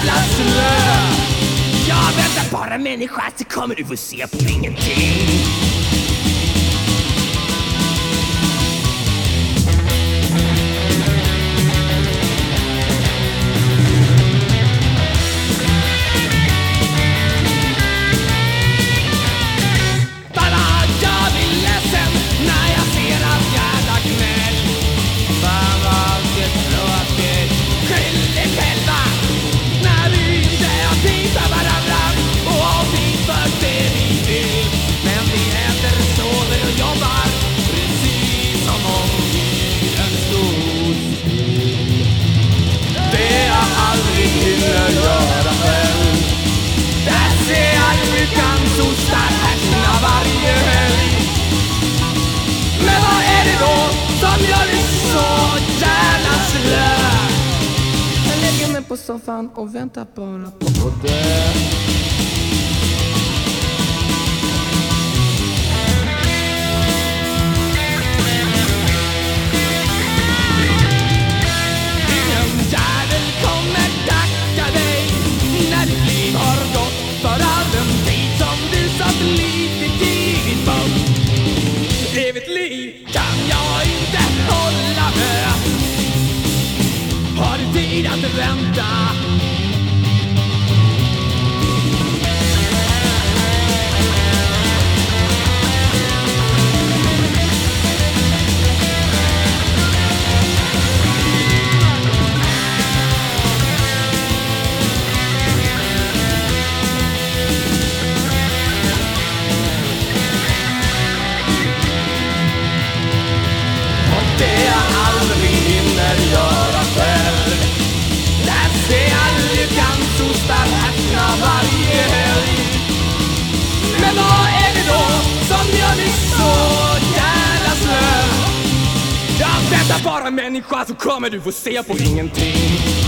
jävla snö Jag väntar bara människa så kommer du få se på ingenting. Soffan och väntar bara på att dö. Ingen jävel kommer tacka dig när ditt liv har gått för all den tid som du satt livet i din mun. Evigt liv kan jag inte hålla med. Tid att vänta? Bara människa så kommer du få se på ingenting.